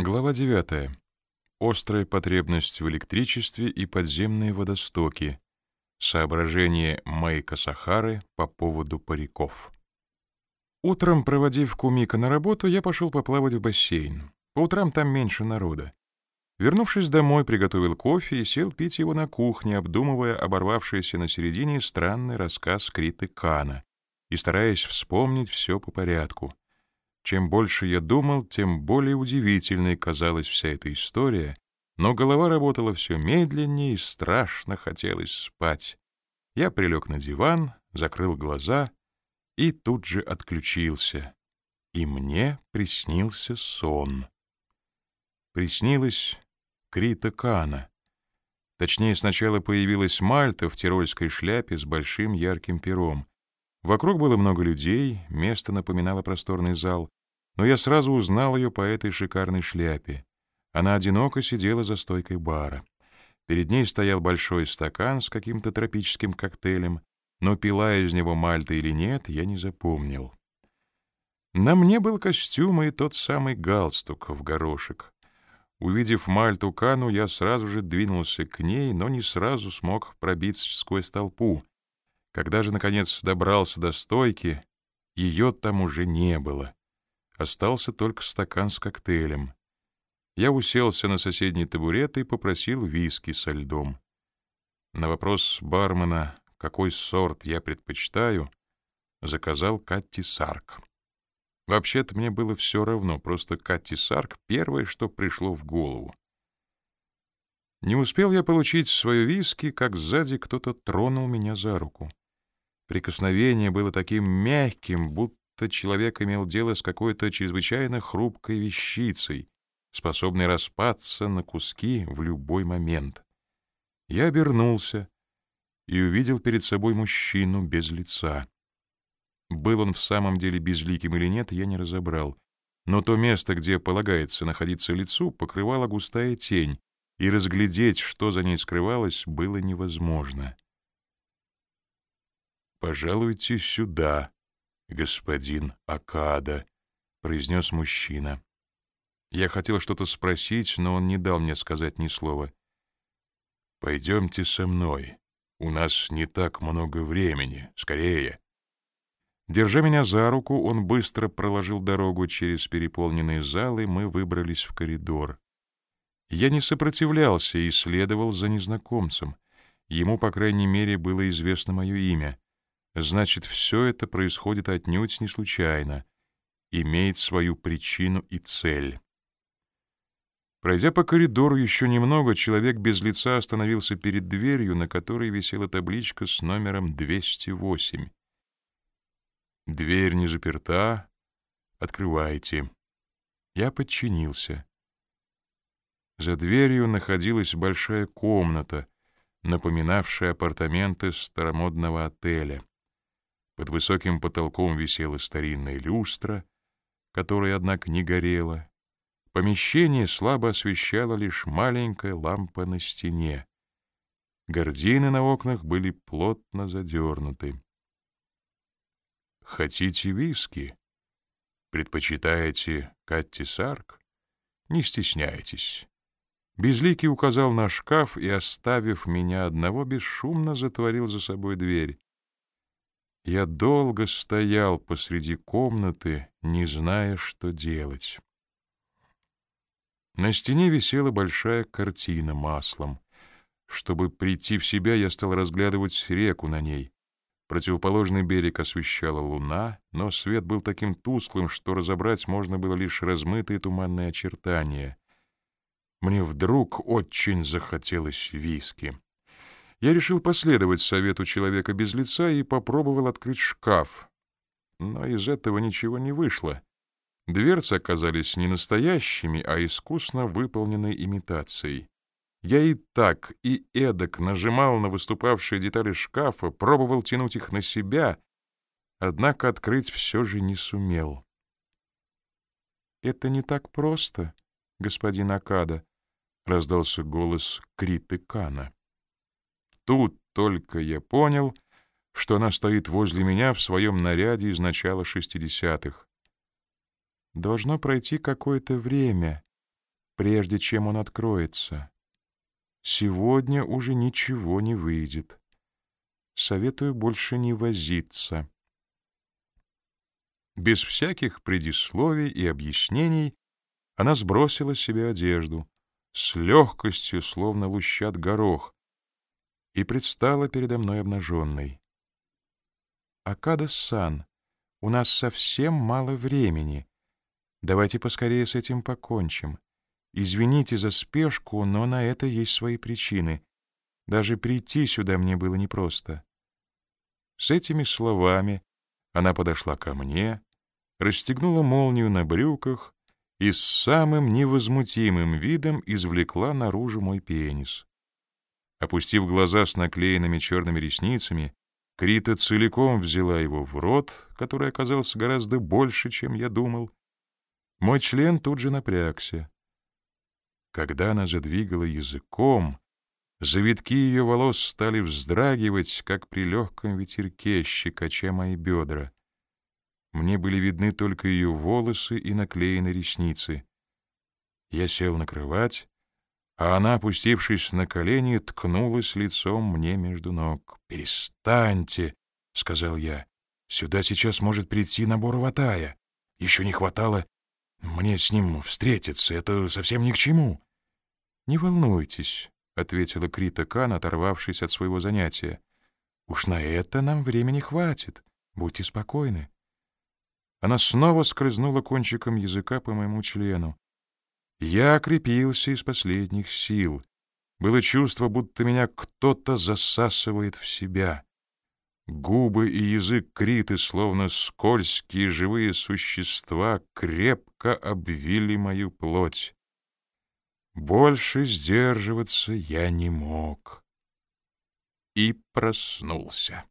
Глава 9. Острая потребность в электричестве и подземные водостоки. Соображение Майка Сахары по поводу париков. Утром, проводив Кумика на работу, я пошел поплавать в бассейн. По утрам там меньше народа. Вернувшись домой, приготовил кофе и сел пить его на кухне, обдумывая оборвавшийся на середине странный рассказ Криты Кана и стараясь вспомнить все по порядку — чем больше я думал, тем более удивительной казалась вся эта история, но голова работала все медленнее и страшно хотелось спать. Я прилег на диван, закрыл глаза и тут же отключился. И мне приснился сон. Приснилась Крита Кана. Точнее, сначала появилась Мальта в тирольской шляпе с большим ярким пером. Вокруг было много людей, место напоминало просторный зал но я сразу узнал ее по этой шикарной шляпе. Она одиноко сидела за стойкой бара. Перед ней стоял большой стакан с каким-то тропическим коктейлем, но пила из него Мальта или нет, я не запомнил. На мне был костюм и тот самый галстук в горошек. Увидев Мальту Кану, я сразу же двинулся к ней, но не сразу смог пробиться сквозь толпу. Когда же, наконец, добрался до стойки, ее там уже не было. Остался только стакан с коктейлем. Я уселся на соседний табурет и попросил виски со льдом. На вопрос бармена, какой сорт я предпочитаю, заказал Катти Сарк. Вообще-то мне было все равно, просто Катти Сарк — первое, что пришло в голову. Не успел я получить свое виски, как сзади кто-то тронул меня за руку. Прикосновение было таким мягким, будто этот человек имел дело с какой-то чрезвычайно хрупкой вещицей, способной распаться на куски в любой момент. Я обернулся и увидел перед собой мужчину без лица. Был он в самом деле безликим или нет, я не разобрал. Но то место, где полагается находиться лицу, покрывала густая тень, и разглядеть, что за ней скрывалось, было невозможно. «Пожалуйте сюда», господин Акада», — произнес мужчина. Я хотел что-то спросить, но он не дал мне сказать ни слова. «Пойдемте со мной. У нас не так много времени. Скорее!» Держа меня за руку, он быстро проложил дорогу через переполненные залы, мы выбрались в коридор. Я не сопротивлялся и следовал за незнакомцем. Ему, по крайней мере, было известно мое имя. Значит, все это происходит отнюдь не случайно, имеет свою причину и цель. Пройдя по коридору еще немного, человек без лица остановился перед дверью, на которой висела табличка с номером 208. «Дверь не заперта. Открывайте». Я подчинился. За дверью находилась большая комната, напоминавшая апартаменты старомодного отеля. Под высоким потолком висела старинная люстра, которая, однако, не горела. Помещение слабо освещала лишь маленькая лампа на стене. Гардины на окнах были плотно задернуты. «Хотите виски? Предпочитаете Катти Сарк? Не стесняйтесь». Безликий указал на шкаф и, оставив меня одного, бесшумно затворил за собой дверь. Я долго стоял посреди комнаты, не зная, что делать. На стене висела большая картина маслом. Чтобы прийти в себя, я стал разглядывать реку на ней. Противоположный берег освещала луна, но свет был таким тусклым, что разобрать можно было лишь размытые туманные очертания. Мне вдруг очень захотелось виски. Я решил последовать совету человека без лица и попробовал открыть шкаф. Но из этого ничего не вышло. Дверцы оказались не настоящими, а искусно выполненной имитацией. Я и так, и эдак нажимал на выступавшие детали шкафа, пробовал тянуть их на себя, однако открыть все же не сумел. «Это не так просто, господин Акада», — раздался голос Криты Кана. Тут только я понял, что она стоит возле меня в своем наряде из начала шестидесятых. Должно пройти какое-то время, прежде чем он откроется. Сегодня уже ничего не выйдет. Советую больше не возиться. Без всяких предисловий и объяснений она сбросила с себя одежду, с легкостью, словно лущат горох, и предстала передо мной обнаженной. «Акада-сан, у нас совсем мало времени. Давайте поскорее с этим покончим. Извините за спешку, но на это есть свои причины. Даже прийти сюда мне было непросто». С этими словами она подошла ко мне, расстегнула молнию на брюках и с самым невозмутимым видом извлекла наружу мой пенис. Опустив глаза с наклеенными черными ресницами, Крита целиком взяла его в рот, который оказался гораздо больше, чем я думал. Мой член тут же напрягся. Когда она задвигала языком, завитки ее волос стали вздрагивать, как при легком ветерке, щекоча мои бедра. Мне были видны только ее волосы и наклеенные ресницы. Я сел на кровать, а она, опустившись на колени, ткнулась лицом мне между ног. «Перестаньте!» — сказал я. «Сюда сейчас может прийти набор ватая. Еще не хватало мне с ним встретиться. Это совсем ни к чему». «Не волнуйтесь», — ответила Крита Кан, оторвавшись от своего занятия. «Уж на это нам времени хватит. Будьте спокойны». Она снова скользнула кончиком языка по моему члену. Я окрепился из последних сил. Было чувство, будто меня кто-то засасывает в себя. Губы и язык Криты, словно скользкие живые существа, крепко обвили мою плоть. Больше сдерживаться я не мог. И проснулся.